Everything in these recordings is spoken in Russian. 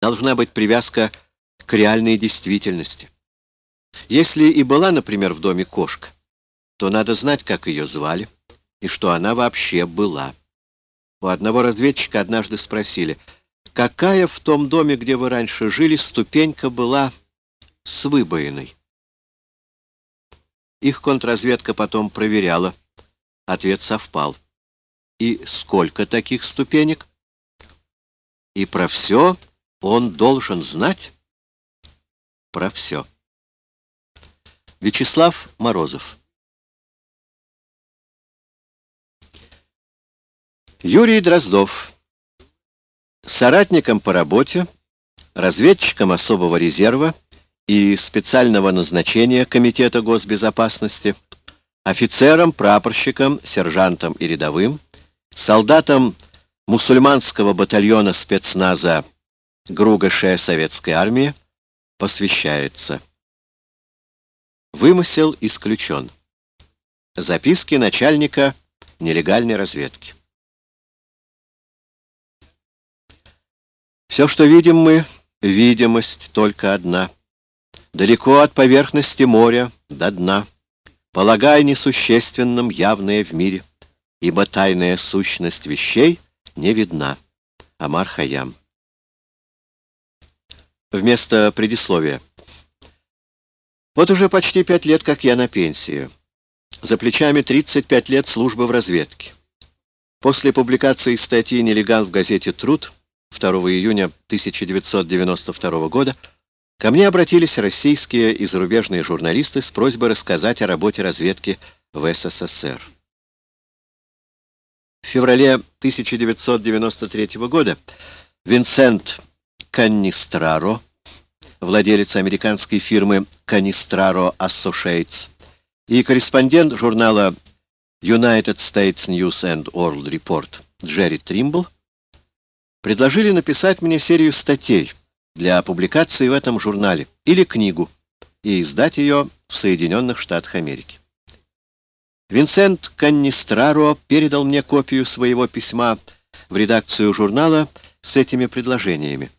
должна быть привязка к реальной действительности. Если и была, например, в доме кошка, то надо знать, как ее звали, и что она вообще была. У одного разведчика однажды спросили, какая в том доме, где вы раньше жили, ступенька была с выбоиной. Их контрразведка потом проверяла. Ответ совпал. И сколько таких ступенек? И про все он должен знать? Про все. Вячеслав Морозов Юрий Дроздов Соратником по работе, разведчиком особого резерва и специального назначения Комитета госбезопасности, офицером, прапорщиком, сержантом и рядовым, солдатом мусульманского батальона спецназа ГРУГШ Советской Армии посвящается. Вымысел исключен. Записки начальника нелегальной разведки. Все, что видим мы, видимость только одна. Далеко от поверхности моря до дна. Полагай несущественным явное в мире, ибо тайная сущность вещей не видна. Амар Хаям. Вместо предисловия. Вот уже почти пять лет, как я на пенсии. За плечами 35 лет службы в разведке. После публикации статьи «Нелегал» в газете «Труд» 2 июня 1992 года ко мне обратились российские и зарубежные журналисты с просьбой рассказать о работе разведки в СССР. В феврале 1993 года Винсент Каннистраро, владелец американской фирмы Cannistraro Associates и корреспондент журнала United States News and World Report Джерри Тримбл, предложили написать мне серию статей для публикации в этом журнале или книгу и издать ее в Соединенных Штатах Америки. Винсент Каннистраро передал мне копию своего письма в редакцию журнала с этими предложениями.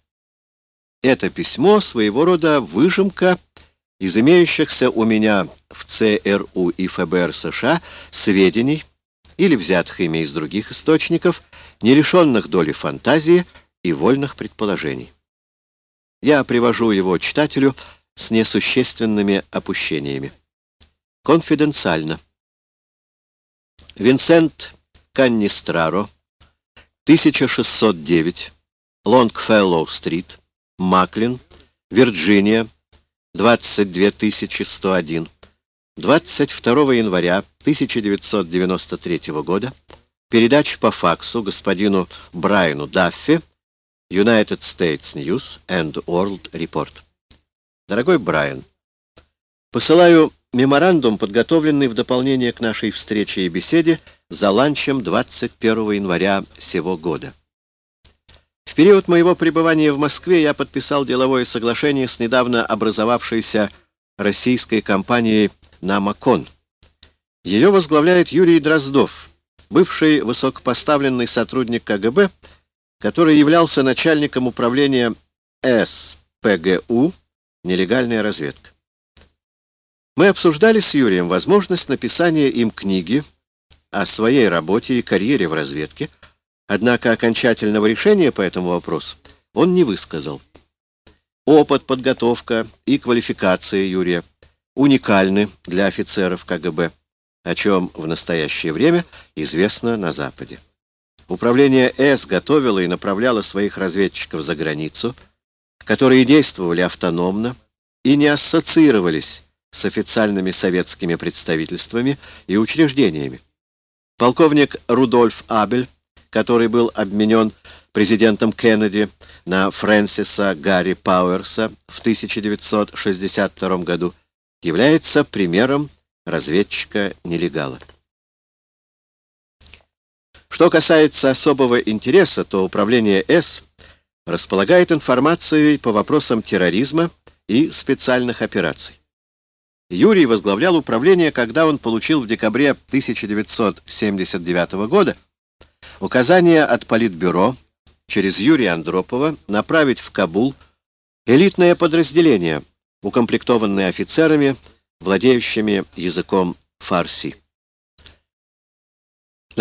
Это письмо своего рода выжимка из имеющихся у меня в ЦРУ и ФБР США сведений или взятых ими из других источников, не лишенных доли фантазии и вольных предположений. Я привожу его читателю с несущественными опущениями. Конфиденциально. Винсент Каннистраро, 1609, Лонгфеллоу-стрит, Маклин, Вирджиния, 22101, 22 января 1993 года, передача по факсу господину Брайану Даффи, United States News and World Report. Дорогой Брайан, посылаю меморандум, подготовленный в дополнение к нашей встрече и беседе за ланчем 21 января сего года. В период моего пребывания в Москве я подписал деловое соглашение с недавно образовавшейся российской компанией «Намакон». Ее возглавляет Юрий Дроздов, бывший высокопоставленный сотрудник КГБ, который являлся начальником управления СПГУ «Нелегальная разведка». Мы обсуждали с Юрием возможность написания им книги о своей работе и карьере в разведке, Однако окончательного решения по этому вопросу он не высказал. Опыт, подготовка и квалификация Юрия уникальны для офицеров КГБ, о чем в настоящее время известно на Западе. Управление С готовило и направляло своих разведчиков за границу, которые действовали автономно и не ассоциировались с официальными советскими представительствами и учреждениями. Полковник Рудольф Абель который был обменен президентом Кеннеди на Фрэнсиса Гарри Пауэрса в 1962 году, является примером разведчика-нелегала. Что касается особого интереса, то управление С располагает информацией по вопросам терроризма и специальных операций. Юрий возглавлял управление, когда он получил в декабре 1979 года Указание от Политбюро через Юрия Андропова направить в Кабул элитное подразделение, укомплектованное офицерами, владеющими языком фарси.